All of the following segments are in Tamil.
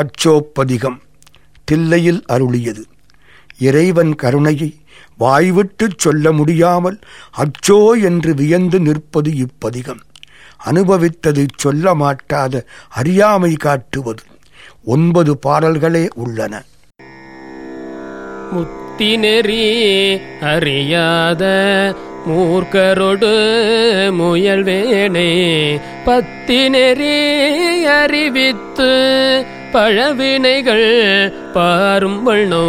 அச்சோப்பதிகம் தில்லையில் அருளியது. இறைவன் கருணையை வாய்விட்டுச் சொல்ல முடியாமல் அச்சோ என்று வியந்து நிற்பது இப்பதிகம். அனுபவித்தது சொல்ல மாட்டாத அறியாமை காட்டுவது. ஒன்பது பாடல்களே உள்ளன. முத்தி நெறி அறியாத மூர்க்கரொடு முயல்வேனே. பத்தி நெறி அறிவித்து பழவினைகள் பாரும்பள்னோ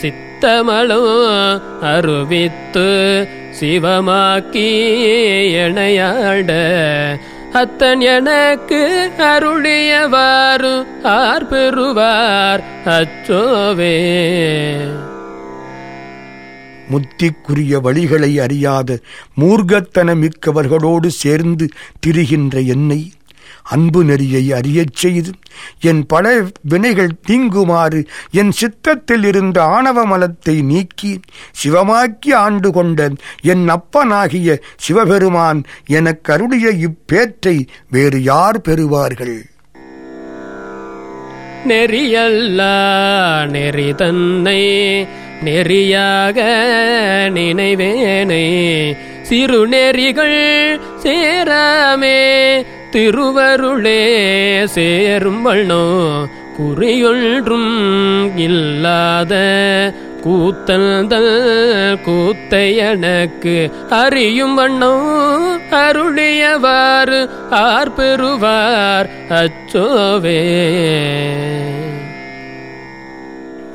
சித்தமளோ அருவித்து சிவமாக்கி எனையாட. அத்தன் எனக்கு அருளியவாறு ஆர் பெறுவார் அச்சோவே. முத்திக்குரிய வழிகளை அறியாத மூர்க்கத்தனமிக்கவர்களோடு சேர்ந்து திரிகின்ற என்னை அன்பு நெறியை அறியச் செய்து என் பல வினைகள் தீங்குமாறு என் சித்தத்தில் இருந்த ஆணவ மலத்தை நீக்கி சிவமாக்கி ஆண்டு கொண்ட என் அப்பனாகிய சிவபெருமான் எனக்கு அருளிய இப்பேற்றை வேறு யார் பெறுவார்கள்? நெறியல்லா நெறி தன்னை நெறியாக நினைவேனை. சிறு நெறிகள் சேராமே திருவருளே சேரும் வண்ணோ குறியொன்றும் இல்லாத கூத்தல்தல் கூத்தை எனக்கு அறியும் வண்ணோ அருளியவாறு ஆர்பெறுவார் அச்சோவே.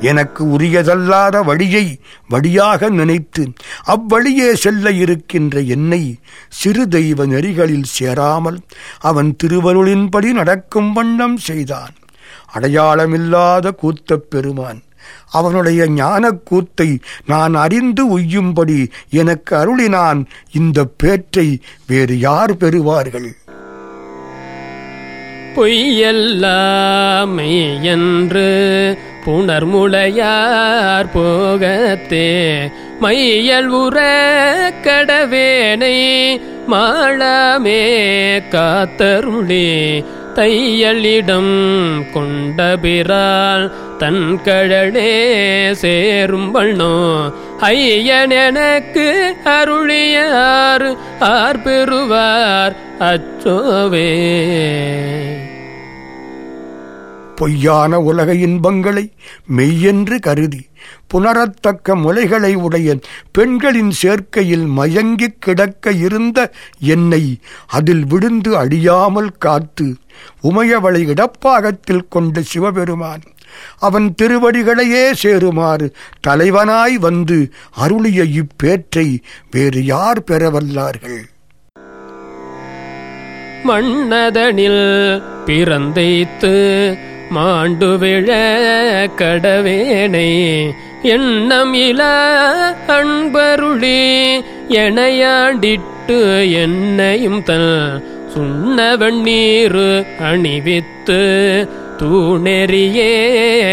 எனக்கு உரியதல்லாத வழியை வழியாக நினைத்து அவ்வழியே செல்ல இருக்கின்ற என்னை சிறு தெய்வ நெறிகளில் சேராமல் அவன் திருவருளின்படி நடக்கும் வண்ணம் செய்தான். அடையாளமில்லாத கூத்தப் பெருமான் அவனுடைய ஞானக் கூத்தை நான் அறிந்து உய்யும்படி எனக்கு அருளினான் இந்த பேற்றை வேறு யார் பெறுவார்கள்? பொய்யல்லாமை என்று புணர்முளையார் போகத்தே மையல் உற கடவேனை மாளமே காத்தருளே தையலிடம் கொண்டபிரால் தன் கழலே சேரும் வண்ணோ ஐயன் எனக்கு அருளியார் ஆர் பெறுவார் அச்சோவே. பொய்யான உலக இன்பங்களை மெய்யென்று கருதி புணரத்தக்க முலைகளை உடைய பெண்களின் சேர்க்கையில் மயங்கிக் கிடக்க இருந்த என்னை அதில் விழுந்து அழியாமல் காத்து உமையவளை இடப்பாகத்தில் கொண்ட சிவபெருமான் அவன் திருவடிகளையே சேருமாறு தலைவனாய் வந்து அருளிய இப்பேற்றை வேறு யார் பெறவல்லார்கள்? மன்னதனில் பிறந்தைத்து மாண்டு விழ கடவேனை எண்ணம் இல அன்பருளி எனையாண்டிட்டு என்னையும் தன் சுண்ண வெண்ணீரு அணிவித்து தூணெறியே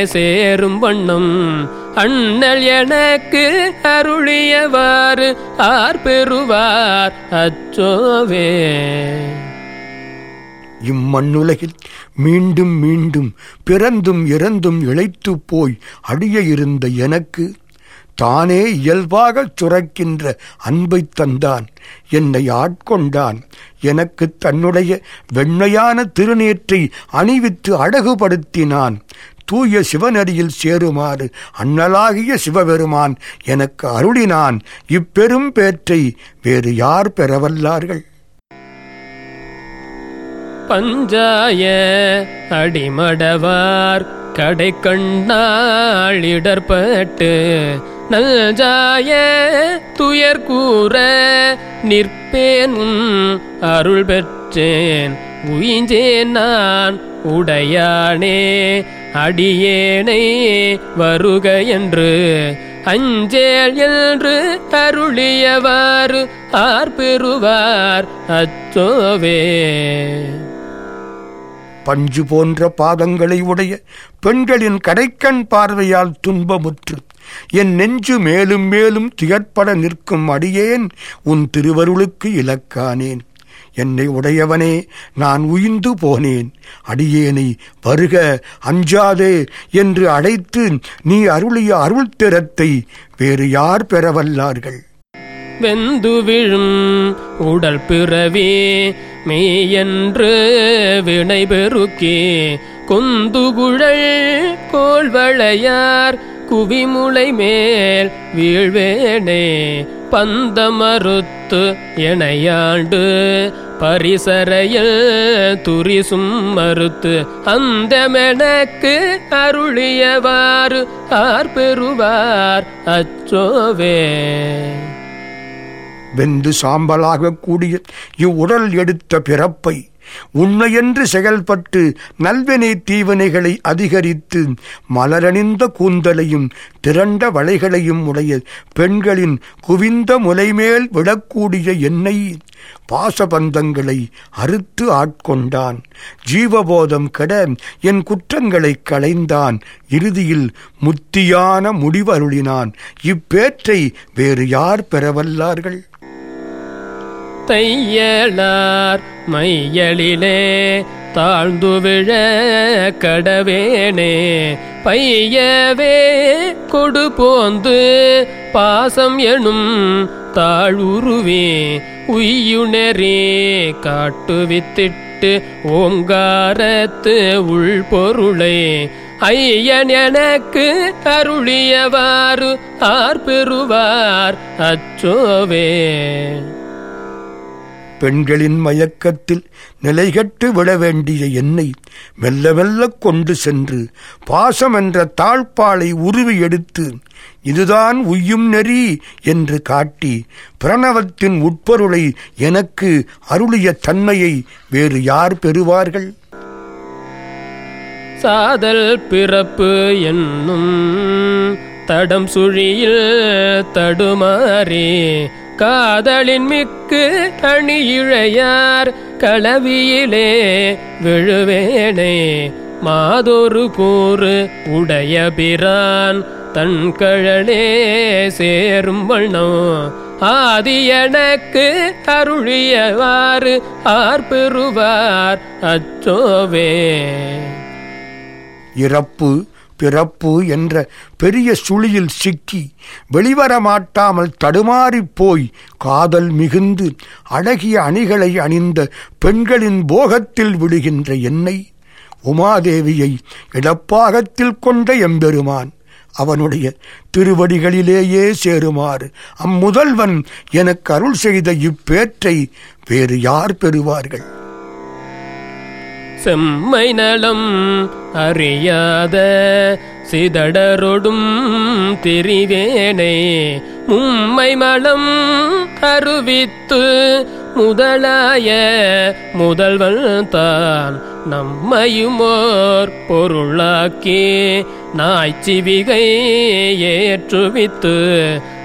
சேரும் வண்ணம் அண்ணல் எனக்கு அருளியவாறு ஆர் பெறுவார் அச்சோவே. இம்மண்ணுலகில் மீண்டும் மீண்டும் பிறந்தும் இறந்தும் இழைத்து போய் அடிய இருந்த எனக்கு தானே இயல்பாகச் சுரக்கின்ற அன்பைத் தந்தான். என்னை ஆட்கொண்டான். எனக்கு தன்னுடைய வெண்மையான திருநேற்றை அணிவித்து அழகுபடுத்தினான். தூய சிவனடியில் சேருமாறு அண்ணலாகிய சிவபெருமான் எனக்கு அருளினான். இப்பெரும் பேற்றை வேறு யார் பெறவல்லார்கள்? பஞ்சாய அடிமடவார். கடை கண்ணாளிடற்பட்டு நல்ஜாய துயர் கூற நிற்பேனும் அருள் பெற்றேன் உயிஞ்சேன் நான் உடையானே அடியேனை வருக என்று அஞ்சேல் என்று அருளியவாறு ஆர் பெறுவார் அச்சோவே. பஞ்சு போன்ற பாதங்களை உடைய பெண்களின் கடைக்கண் பார்வையால் துன்பமுற்று. என் நெஞ்சு மேலும் மேலும் துயர்ப்பட நிற்கும் அடியேன் உன் திருவருளுக்கு இலக்கானேன். என்னை உடையவனே நான் உயிர்ந்து போனேன். அடியேனை வருக அஞ்சாதே என்று அழைத்து நீ அருளிய அருள் திறத்தை வேறு யார் பெறவல்லார்கள்? வெந்து விழும் உடல் பிறவே மெய்யன்று வினை பெருக்கி. குந்துகுழல் கோள்வளையார் குவிமுளை மேல் வீழ்வேனே. பந்தமறுத்து எனையாண்டு பரிசரையில் துரிசும் மறுத்து. அந்த மெனக்கு அருளியவாறு ஆர் பெறுவார் அச்சோவே. வெந்து சாம்பலாக கூடிய இவ்வுடல் எடுத்த பிறப்பை உண்மையென்று செயல்பட்டு நல்வினை தீவினைகளை அதிகரித்து மலரணிந்த கூந்தலையும் திரண்ட வளைகளையும் உடைய பெண்களின் குவிந்த முலைமேல் விடக்கூடிய எண்ணெய் பாசபந்தங்களை அறுத்து ஆட்கொண்டான். ஜீவபோதம் கெட என் குற்றங்களை களைந்தான். இறுதியில் முத்தியான முடிவருளினான். இப்பேற்றை வேறு யார் பெறவல்லார்கள்? தையலார் மையலிலே தாழ்ந்து விழ கடவேனே. பையவே கொடு போந்து பாசம் எனும் தாழ்வுருவே உய்யுணரே காட்டுவித்திட்டு ஓங்காரத்து உள்பொருளை. ஐயன் எனக்கு அருளியவாறு ஆர் பெறுவார் அச்சோவே. பெண்களின் மயக்கத்தில் நிலைகட்டு விட வேண்டிய என்னை மெல்ல மெல்ல கொண்டு சென்று பாசம் என்ற தாழ்பாலை உருவி எடுத்து இதுதான் உய்யும் நெறி என்று காட்டி பிரணவத்தின் உட்பொருளை எனக்கு அருளிய தன்மையை வேறு யார் பெறுவார்கள்? சாதல் பிறப்பு என்னும் தடம் சுழியில் தடுமாறே காதலின் மிக்கு அணியிழையார் களவியிலே விழுவேனே. மாதொரு கூறு உடைய பிரான் தன் கழலே சேரும் வண்ணம். ஆதி எனக்கு அருளியவாறு ஆர்பெறுவார் அச்சோவே. இறப்பு பிறப்பு என்ற பெரிய சுழியில் சிக்கி வெளிவர மாட்டாமல் தடுமாறிப் போய் காதல் மிகுந்து அழகிய அணிகளை அணிந்த பெண்களின் போகத்தில் விடுகின்ற என்னை உமாதேவியை இடப்பாகத்தில் கொண்ட எம்பெருமான். அவனுடைய திருவடிகளிலேயே சேருமாறு. அம்முதல்வன் எனக்கு அருள் செய்த இப்பேற்றை வேறு யார் பெறுவார்கள்? செம்மை நலம் அறியாத சிதடரொடும் திரிவேனே மும்மை மலம் அருவித்து முதலாய முதல்வன் தான் நம்மையுமோர் பொருளாக்கி நாய்ச்சிவிகை ஏற்றுவித்து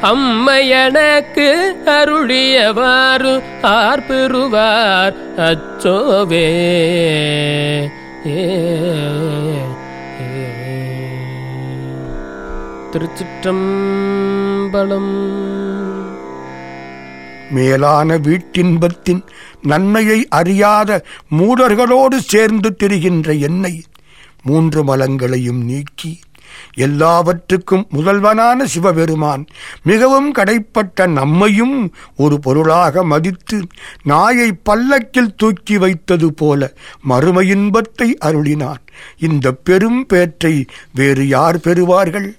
அம்மையனக்கு அருளியவாறு ஆர்பெறுவார் அச்சோவே. ஏ. திருச்சிற்றம்பலம் மேலான வீட்டின்பத்தின் நன்மையை அறியாத மூடர்களோடு சேர்ந்து திரிகின்ற என்னை மூன்று மலங்களையும் நீக்கி எல்லாவற்றுக்கும் முதல்வனான சிவபெருமான் மிகவும் கடைப்பட்ட நம்மையும் ஒரு பொருளாக மதித்து நாயை பல்லக்கில் தூக்கி வைத்தது போல மறுமையின்பத்தை அருளினான். இந்த பெரும் பேற்றை வேறு யார் பெறுவார்கள்?